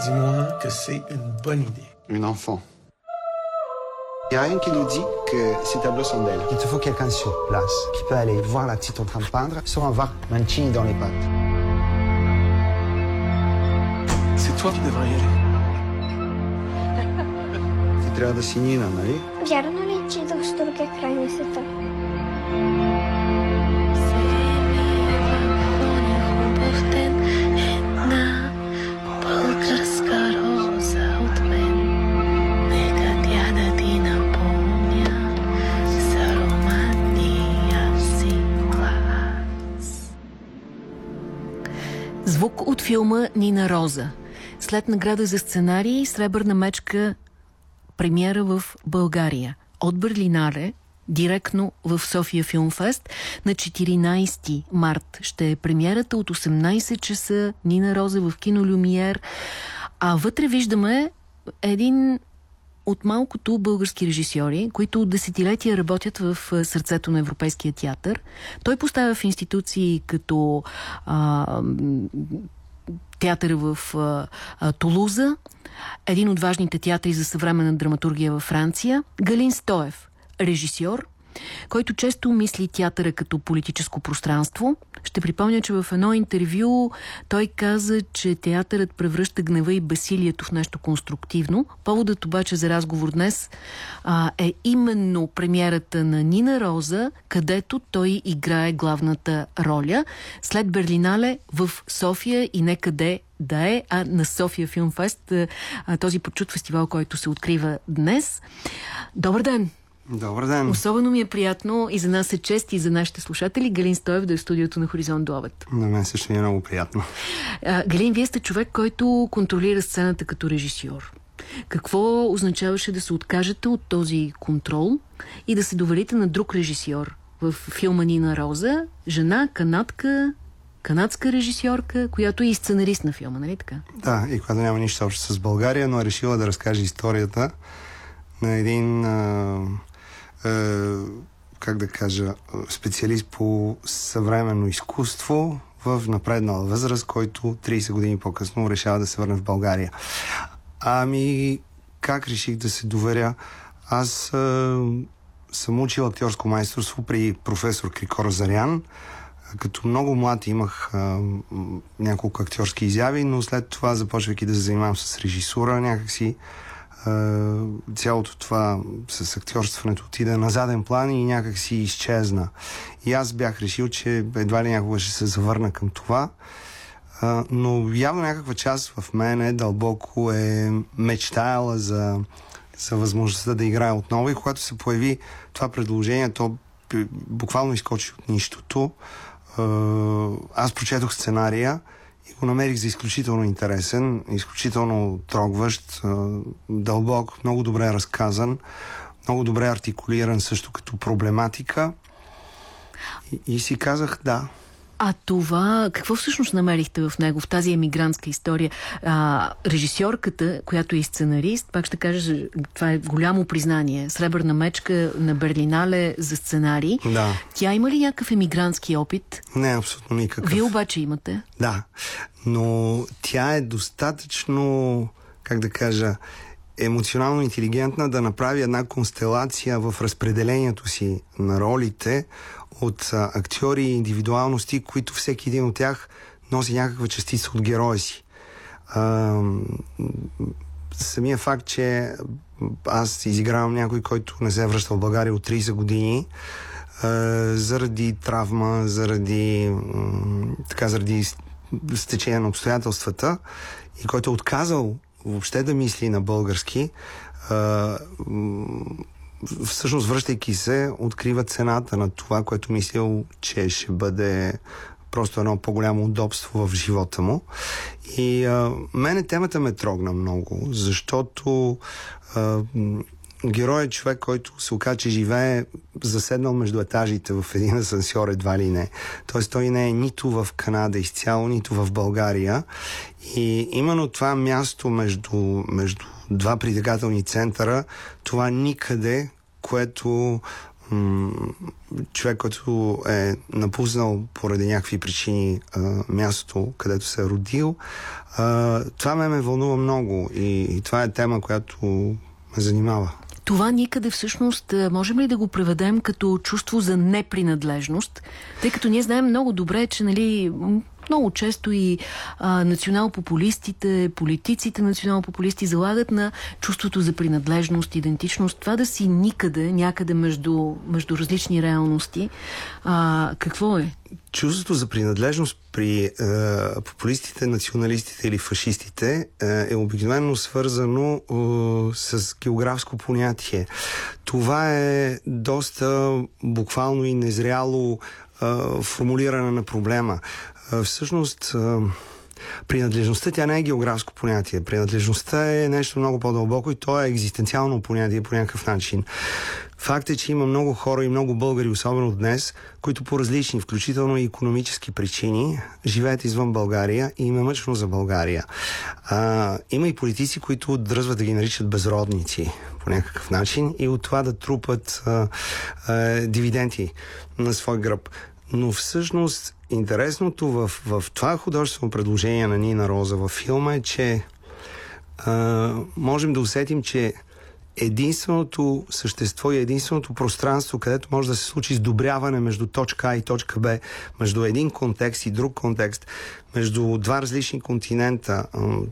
Dis-moi que c'est une bonne idée. Une enfant. Il n'y a rien qui nous dit que ces tableaux sont d'elle. Il te faut quelqu'un sur place qui peut aller voir la petite en train de peindre sans avoir Mancini dans les pattes. C'est toi qui devrais y aller. Ти трябва да си Нина, нали? Вярно ли, че идвах с другия край на света? Звук от филма Нина Роза. След награда за сценарий, Сребърна мечка премиера в България. От Берлинаре, директно в София Филмфест. На 14 март ще е премиерата от 18 часа Нина Роза в кино Люмиер. А вътре виждаме един от малкото български режисьори, които от десетилетия работят в сърцето на Европейския театър. Той поставя в институции като а, театъра в а, а, Тулуза, един от важните театри за съвременна драматургия във Франция, Галин Стоев, режисьор, който често мисли театъра като политическо пространство. Ще припомня, че в едно интервю той каза, че театърът превръща гнева и бесилието в нещо конструктивно. Поводът обаче за разговор днес а, е именно премиерата на Нина Роза, където той играе главната роля. След Берлинале в София и не къде да е, а на София Филмфест, този почут фестивал, който се открива днес. Добър ден! Добър ден. Особено ми е приятно и за нас е чест и за нашите слушатели Галин Стоев да е в студиото на Хоризонт до обед. На мен също е много приятно. А, Галин, вие сте човек, който контролира сцената като режисьор. Какво означаваше да се откажете от този контрол и да се доверите на друг режисьор в филма Нина Роза, жена, канадка, канадска режисьорка, която е и сценарист на филма, нали така? Да, и която няма нищо общо с България, но е решила да разкаже историята на един, а, как да кажа, специалист по съвременно изкуство в напреднала възраст, който 30 години по-късно решава да се върне в България. Ами, как реших да се доверя? Аз а, съм учил актьорско майсторство при професор Крикор Зарян. Като много млад имах а, м, няколко актьорски изяви, но след това, започвайки да се занимавам с режисура, някакси цялото това с актьорстването отида на заден план и някак си изчезна. И аз бях решил, че едва ли някога ще се завърна към това. А, но явно някаква част в мене дълбоко е мечтаяла за, за възможността да играя отново и когато се появи това предложение, то буквално изкочи от нищото. Аз прочетох сценария и го намерих за изключително интересен, изключително трогващ, дълбок, много добре разказан, много добре артикулиран също като проблематика. И, и си казах да. А това, какво всъщност намерихте в него, в тази емигрантска история? А, режисьорката, която е и сценарист, пак ще кажа, това е голямо признание. Сребърна мечка на Берлинале за сценарий. Да. Тя има ли някакъв емигрантски опит? Не, абсолютно никакъв. Вие обаче имате. Да, но тя е достатъчно, как да кажа, емоционално интелигентна да направи една констелация в разпределението си на ролите от а, актьори и индивидуалности, които всеки един от тях носи някаква частица от героя си. А, самия факт, че аз изигравам някой, който не се е връщал в България от 30 години, а, заради травма, заради, така, заради стечение на обстоятелствата и който е отказал въобще да мисли на български, а, всъщност връщайки се, открива цената на това, което мислил, че ще бъде просто едно по-голямо удобство в живота му. И а, мене темата ме трогна много, защото а, е човек, който се оказа, че живее заседнал между етажите в един асансьор едва ли не. Тоест той не е нито в Канада изцяло, нито в България. И именно това място между, между два притегателни центъра, това никъде, което човек, който е напуснал поради някакви причини а, мястото, където се е родил. А, това ме ме вълнува много и, и това е тема, която ме занимава. Това никъде всъщност можем ли да го преведем като чувство за непринадлежност? Тъй като ние знаем много добре, че нали, много често и национал-популистите, политиците национал-популисти залагат на чувството за принадлежност, идентичност, това да си никъде, някъде между, между различни реалности. А, какво е? Чувството за принадлежност при е, популистите, националистите или фашистите е, е обикновено свързано е, с географско понятие. Това е доста буквално и незряло е, формулиране на проблема. Всъщност, принадлежността тя не е географско понятие. Принадлежността е нещо много по-дълбоко и то е екзистенциално понятие по някакъв начин. Факт е, че има много хора и много българи, особено днес, които по различни, включително и економически причини, живеят извън България и има мъчно за България. А, има и политици, които дръзват да ги наричат безродници по някакъв начин и от това да трупат а, а, дивиденти на свой гръб. Но всъщност интересното в, в това художествено предложение на Нина Роза във филма е, че а, можем да усетим, че единственото същество и единственото пространство, където може да се случи сдобряване между точка А и точка Б, между един контекст и друг контекст, между два различни континента,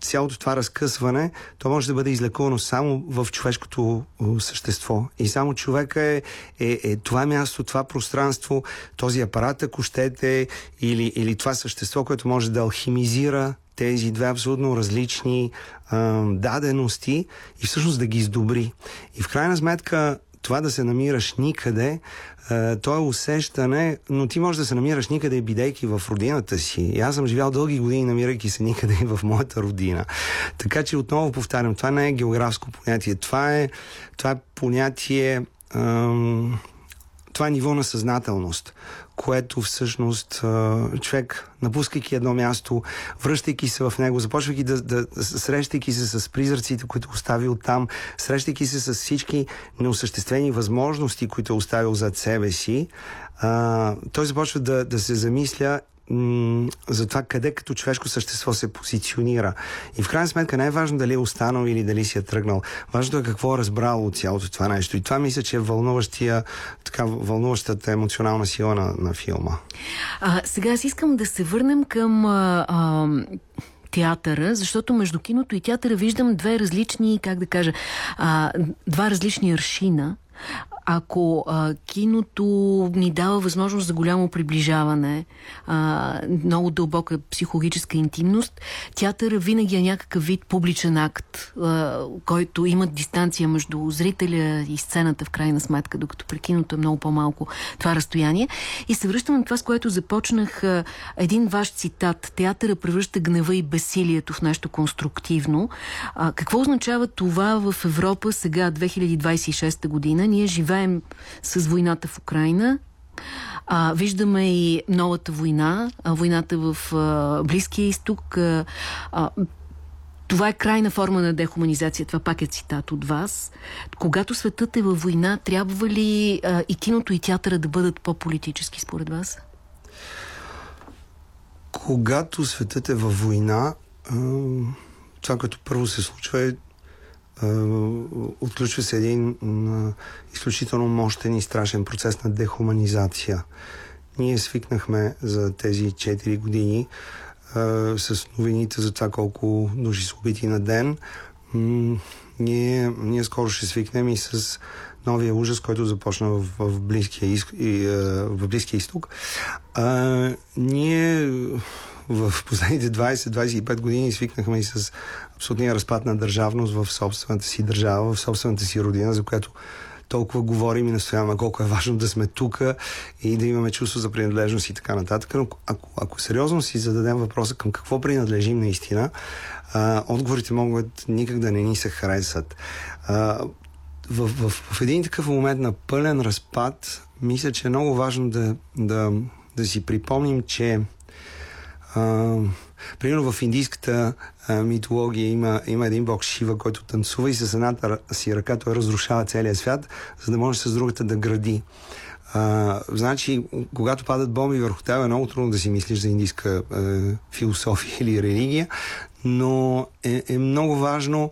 цялото това разкъсване, то може да бъде излекувано само в човешкото същество. И само човека е, е, е това място, това пространство, този апарат, ако щете, или, или това същество, което може да алхимизира тези две абсолютно различни а, дадености и всъщност да ги издобри. И в крайна сметка това да се намираш никъде, то е усещане, но ти можеш да се намираш никъде, бидейки в родината си. И аз съм живял дълги години, намирайки се никъде и в моята родина. Така че отново повтарям, това не е географско понятие. Това е, това е понятие. Ам, това е ниво на съзнателност, което всъщност човек, напускайки едно място, връщайки се в него, започвайки да, да срещайки се с призраците, които е оставил там, срещайки се с всички неосъществени възможности, които е оставил зад себе си, той започва да, да се замисля за това къде като човешко същество се позиционира. И в крайна сметка не е важно дали е останал или дали си е тръгнал. Важното е какво е разбрал от цялото това нещо. И това мисля, че е вълнуващия, така, вълнуващата емоционална сила на, на филма. А, сега аз искам да се върнем към а, а, театъра, защото между киното и театъра виждам две различни, как да кажа, а, два различни аршина ако а, киното ни дава възможност за голямо приближаване, а, много дълбока психологическа интимност, театъра винаги е някакъв вид публичен акт, а, който има дистанция между зрителя и сцената в крайна сметка, докато при киното е много по-малко това разстояние. И се връщам на това, с което започнах а, един ваш цитат. Театъра превръща гнева и бесилието в нещо конструктивно. А, какво означава това в Европа сега, 2026 година? Ние живеем живеем с войната в Украина. А, виждаме и новата война, войната в а, Близкия изток. А, това е крайна форма на дехуманизация. Това пак е цитат от вас. Когато светът е във война, трябва ли а, и киното и театъра да бъдат по-политически според вас? Когато светът е във война, това, което първо се случва е отключва се един изключително мощен и страшен процес на дехуманизация. Ние свикнахме за тези 4 години а, с новините за това колко души са убити на ден. Ние, ние скоро ще свикнем и с новия ужас, който започна в, в, Близкия, Близкия изток. Ние в последните 20-25 години свикнахме и с абсолютния разпад на държавност в собствената си държава, в собствената си родина, за която толкова говорим и настояваме колко е важно да сме тук и да имаме чувство за принадлежност и така нататък. Но ако, ако сериозно си зададем въпроса към какво принадлежим наистина, а, отговорите могат никак да не ни се харесат. А, в, в, в един такъв момент на пълен разпад, мисля, че е много важно да, да, да си припомним, че примерно в индийската а, митология има, има един бог Шива, който танцува и с едната си ръка той разрушава целия свят, за да може с другата да гради. А, значи, когато падат бомби върху теб, е много трудно да си мислиш за индийска е, философия или религия, но е, е много важно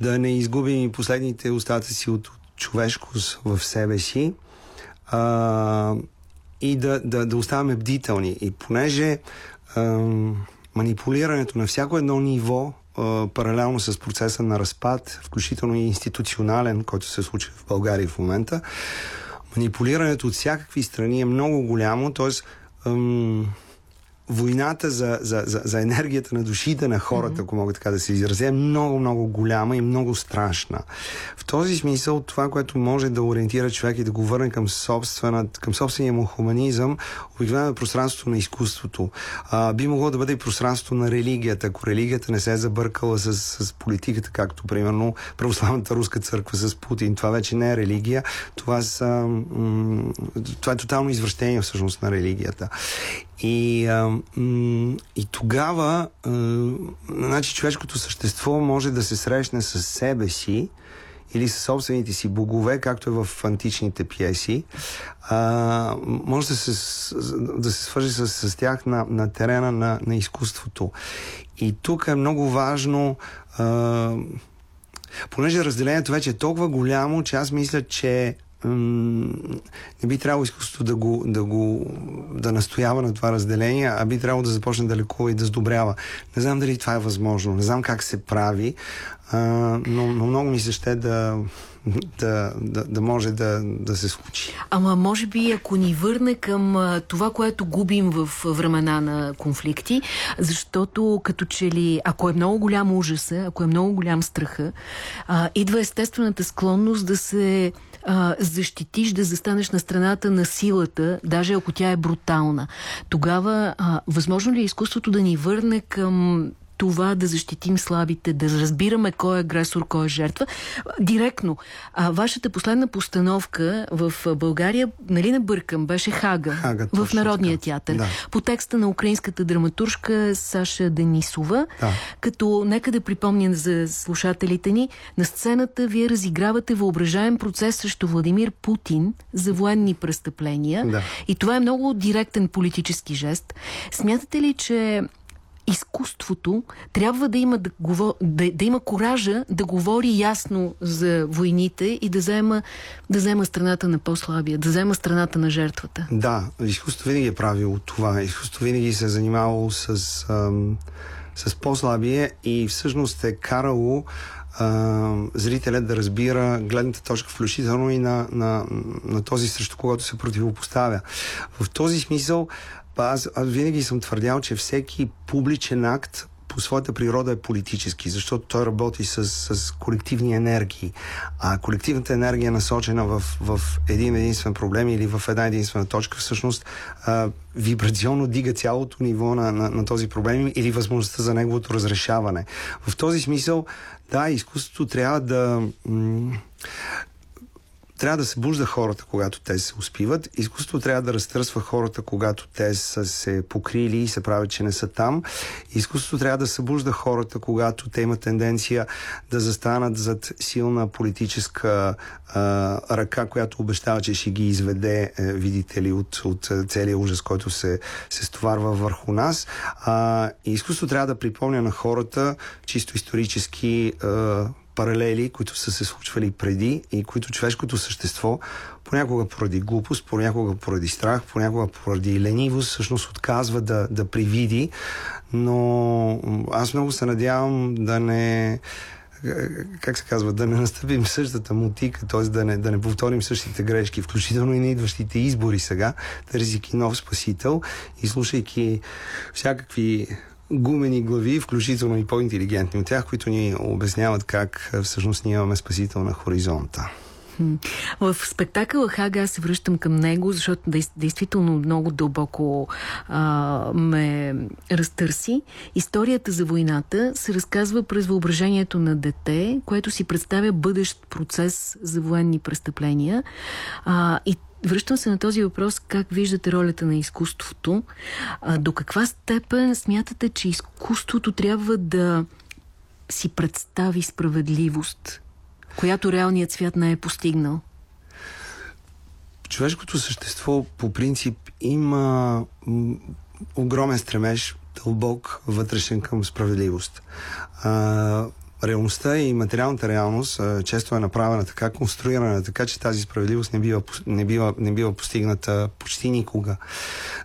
да не изгубим и последните остатъци от, от човешкост в себе си а, и да, да, да оставаме бдителни. И понеже манипулирането на всяко едно ниво паралелно с процеса на разпад, включително и институционален, който се случва в България в момента, манипулирането от всякакви страни е много голямо, т.е. войната за, за, за, за енергията на душите на хората, mm-hmm. ако мога така да се изразя, е много, много голяма и много страшна. В този смисъл, това, което може да ориентира човек и да го върне към, към собствения му хуманизъм, обикновено е пространството на изкуството. А, би могло да бъде и пространството на религията, ако религията не се е забъркала с, с политиката, както примерно православната руска църква с Путин. Това вече не е религия, това, са, м- това е тотално извращение всъщност на религията. И, а, и тогава а, значи човешкото същество може да се срещне с себе си или със собствените си богове, както е в античните пиеси, а, може да се, да се свържи с, с тях на, на терена на, на изкуството. И тук е много важно, а, понеже разделението вече е толкова голямо, че аз мисля, че не би трябвало изкуството да го, да го да настоява на това разделение, а би трябвало да започне да лекува и да сдобрява. Не знам дали това е възможно, не знам как се прави, а, но, но много ми се ще да, да, да, да може да, да се случи. Ама може би ако ни върне към това, което губим в времена на конфликти, защото като че ли, ако е много голям ужаса, ако е много голям страха, а, идва естествената склонност да се а, защитиш, да застанеш на страната на силата, даже ако тя е брутална. Тогава, а, възможно ли е изкуството да ни върне към това да защитим слабите, да разбираме кой е агресор, кой е жертва. Директно. А вашата последна постановка в България, нали не бъркам, беше Хага, Хага в Народния така. театър. Да. По текста на украинската драматуршка Саша Денисова. Да. Като, нека да припомня за слушателите ни, на сцената вие разигравате въображаем процес срещу Владимир Путин за военни престъпления. Да. И това е много директен политически жест. Смятате ли, че изкуството трябва да има, да, да, да има коража да говори ясно за войните и да взема, да взема страната на по-слабия, да взема страната на жертвата. Да, изкуството винаги е правило това. Изкуството винаги се е занимавало с, ам, с по-слабие и всъщност е карало зрителят да разбира гледната точка, включително и на, на, на този, срещу когото се противопоставя. В този смисъл аз, аз винаги съм твърдял, че всеки публичен акт по своята природа е политически, защото той работи с, с колективни енергии. А колективната енергия е насочена в, в един единствен проблем или в една единствена точка, всъщност а, вибрационно дига цялото ниво на, на, на този проблем или възможността за неговото разрешаване. В този смисъл, да, изкуството трябва да трябва да се бужда хората, когато те се успиват. Изкуството трябва да разтърсва хората, когато те са се покрили и се правят, че не са там. Изкуството трябва да събужда хората, когато те имат тенденция да застанат зад силна политическа а, ръка, която обещава, че ще ги изведе, е, видите ли, от, от целия ужас, който се, се стоварва върху нас. А, изкуството трябва да припомня на хората чисто исторически а, паралели, които са се случвали преди и които човешкото същество понякога поради глупост, понякога поради страх, понякога поради ленивост всъщност отказва да, да привиди, но аз много се надявам да не как се казва, да не настъпим същата мутика, т.е. Да не, да не повторим същите грешки, включително и на идващите избори сега, търсики нов спасител и слушайки всякакви гумени глави, включително и по-интелигентни от тях, които ни обясняват как всъщност ние имаме спасител на хоризонта. В спектакъла Хага аз се връщам към него, защото действително много дълбоко а, ме разтърси. Историята за войната се разказва през въображението на дете, което си представя бъдещ процес за военни престъпления. А, и връщам се на този въпрос, как виждате ролята на изкуството. А, до каква степен смятате, че изкуството трябва да си представи справедливост, която реалният свят не е постигнал? Човешкото същество по принцип има огромен стремеж, дълбок, вътрешен към справедливост. А, реалността и материалната реалност а, често е направена така, конструирана така, че тази справедливост не бива, не бива, не бива постигната почти никога.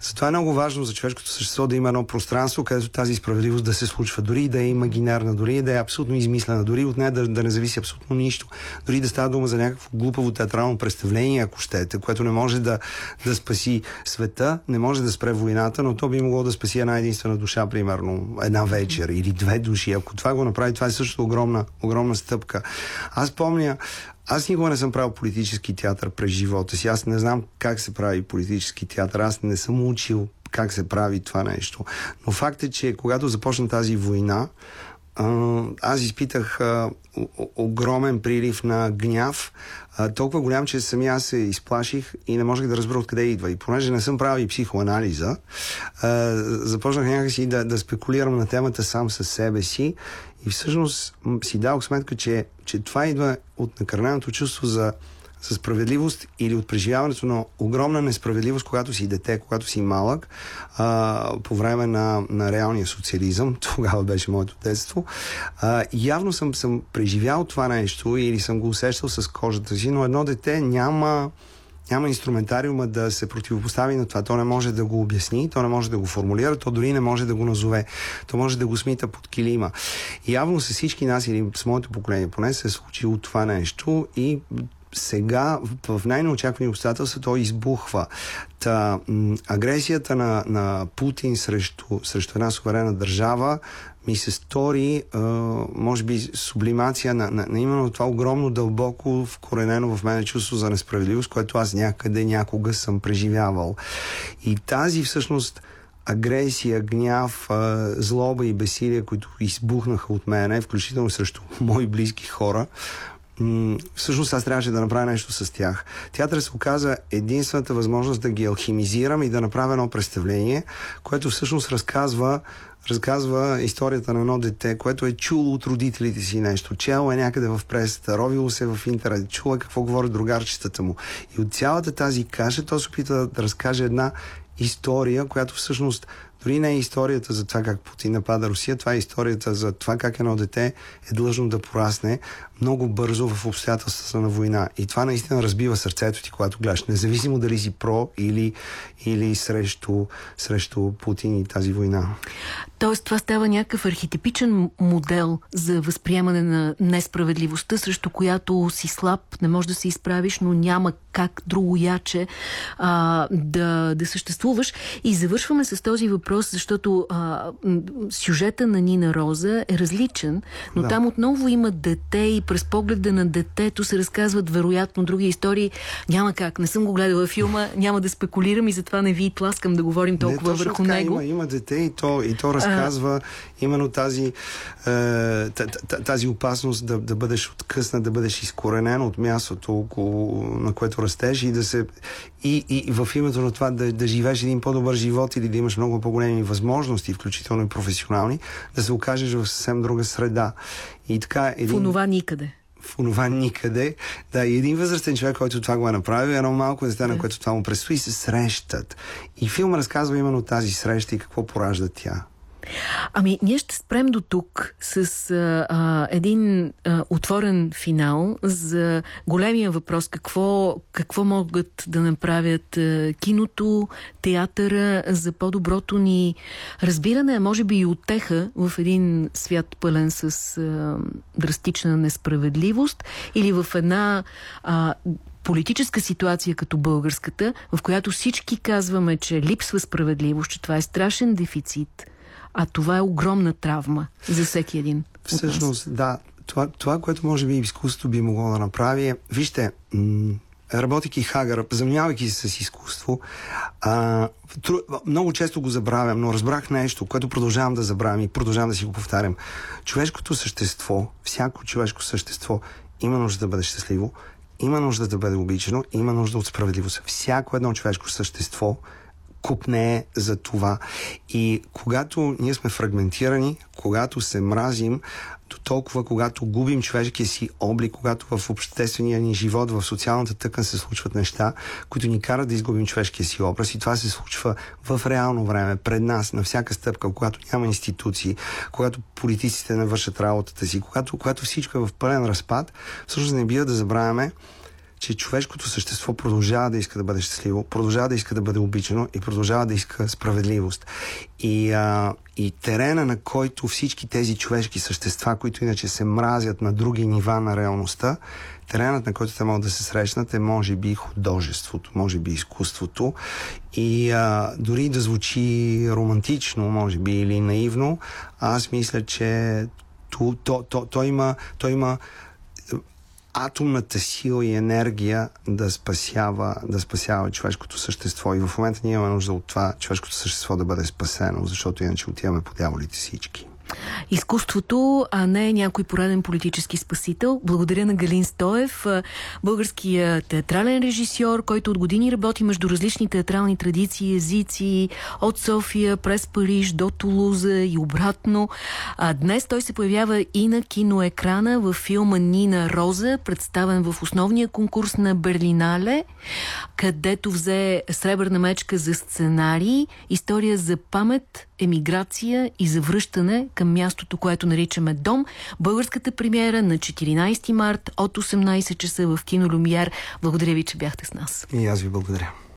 Затова е много важно за човешкото същество да има едно пространство, където тази справедливост да се случва, дори да е имагинарна, дори да е абсолютно измислена, дори от нея да, да не зависи абсолютно нищо, дори да става дума за някакво глупаво театрално представление, ако щете, което не може да, да спаси света, не може да спре войната, но то би могло да спаси една единствена душа, примерно, една вечер или две души. Ако това го направи, това е също огромна, огромна стъпка. Аз помня, аз никога не съм правил политически театър през живота си. Аз не знам как се прави политически театър. Аз не съм учил как се прави това нещо. Но факт е, че когато започна тази война, аз изпитах а, огромен прилив на гняв, а, толкова голям, че самия аз се изплаших и не можех да разбера откъде идва. И понеже не съм правил и психоанализа, а, започнах някакси да, да спекулирам на темата сам със себе си и всъщност си дадох сметка, че, че това идва от накърненото чувство за, за справедливост или от преживяването на огромна несправедливост, когато си дете, когато си малък, а, по време на, на реалния социализъм. Тогава беше моето детство. А, явно съм, съм преживял това нещо или съм го усещал с кожата си, но едно дете няма няма инструментариума да се противопостави на това. То не може да го обясни, то не може да го формулира, то дори не може да го назове. То може да го смита под килима. И явно с всички нас или с моето поколение поне се е случило това нещо и сега в най-неочаквани обстоятелства той избухва. Та, агресията на, на Путин срещу, срещу една суверена държава ми се стори, а, може би, сублимация на, на, на именно това огромно, дълбоко вкоренено в мене чувство за несправедливост, което аз някъде някога съм преживявал. И тази всъщност агресия, гняв, злоба и бесилие, които избухнаха от мене, включително срещу мои близки хора, всъщност аз трябваше да направя нещо с тях. Театър се оказа единствената възможност да ги алхимизирам и да направя едно представление, което всъщност разказва разказва историята на едно дете, което е чуло от родителите си нещо. Чело е някъде в пресата, ровило се в интернет, чуло е какво говорят другарчетата му. И от цялата тази каша той се опита да разкаже една история, която всъщност дори не е историята за това как Путин напада Русия, това е историята за това как едно дете е длъжно да порасне много бързо в обстоятелствата на война. И това наистина разбива сърцето ти, когато гледаш. Независимо дали си про или, или срещу, срещу Путин и тази война. Тоест това става някакъв архетипичен модел за възприемане на несправедливостта, срещу която си слаб, не можеш да се изправиш, но няма как друго яче а, да, да съществуваш. И завършваме с този въпрос, защото а, сюжета на Нина Роза е различен, но да. там отново има дете и през погледа на детето се разказват вероятно други истории. Няма как, не съм го гледала филма, няма да спекулирам и затова не ви тласкам да говорим толкова не, върху така, него. Има, има дете и то, и то разказва а... именно тази, е, тази опасност да, да бъдеш откъснат, да бъдеш изкоренен от мястото, около, на което растеш и да се и, и в името на това да, да живееш един по-добър живот или да имаш много по-големи възможности, включително и професионални, да се окажеш в съвсем друга среда. И така, един... В онова никъде в онова никъде. Да, и един възрастен човек, който това го е направил, едно малко дете, на което това му предстои, се срещат. И филм разказва именно тази среща и какво поражда тя. Ами, ние ще спрем до тук с а, а, един а, отворен финал за големия въпрос. Какво, какво могат да направят а, киното, театъра за по-доброто ни разбиране, а може би и отеха в един свят пълен с а, драстична несправедливост или в една а, политическа ситуация като българската, в която всички казваме, че липсва справедливост, че това е страшен дефицит – а това е огромна травма за всеки един. Всъщност, да. Това, това, което може би изкуството би могло да направи е, вижте, работейки Хагър, занимавайки се с изкуство, а, тру, много често го забравям, но разбрах нещо, което продължавам да забравям и продължавам да си го повтарям. Човешкото същество, всяко човешко същество има нужда да бъде щастливо, има нужда да бъде обичано, има нужда от справедливост. Всяко едно човешко същество купне за това. И когато ние сме фрагментирани, когато се мразим, до толкова, когато губим човешкия си облик, когато в обществения ни живот, в социалната тъкан се случват неща, които ни карат да изгубим човешкия си образ и това се случва в реално време, пред нас, на всяка стъпка, когато няма институции, когато политиците не вършат работата си, когато, когато всичко е в пълен разпад, всъщност не бива да забравяме, че човешкото същество продължава да иска да бъде щастливо, продължава да иска да бъде обичано и продължава да иска справедливост. И, а, и терена, на който всички тези човешки същества, които иначе се мразят на други нива на реалността, теренът, на който те могат да се срещнат е може би художеството, може би изкуството и а, дори да звучи романтично, може би, или наивно, аз мисля, че то, то, то, то има, то има атомната сила и енергия да спасява, да спасява човешкото същество. И в момента ние имаме нужда от това човешкото същество да бъде спасено, защото иначе отиваме по дяволите всички. Изкуството, а не някой пореден политически спасител. Благодаря на Галин Стоев, българския театрален режисьор, който от години работи между различни театрални традиции, езици, от София през Париж до Тулуза и обратно. А днес той се появява и на киноекрана в филма Нина Роза, представен в основния конкурс на Берлинале, където взе сребърна мечка за сценарий, история за памет, емиграция и завръщане към мястото, което наричаме дом. Българската премиера на 14 март от 18 часа в кино Люмияр. Благодаря ви, че бяхте с нас. И аз ви благодаря.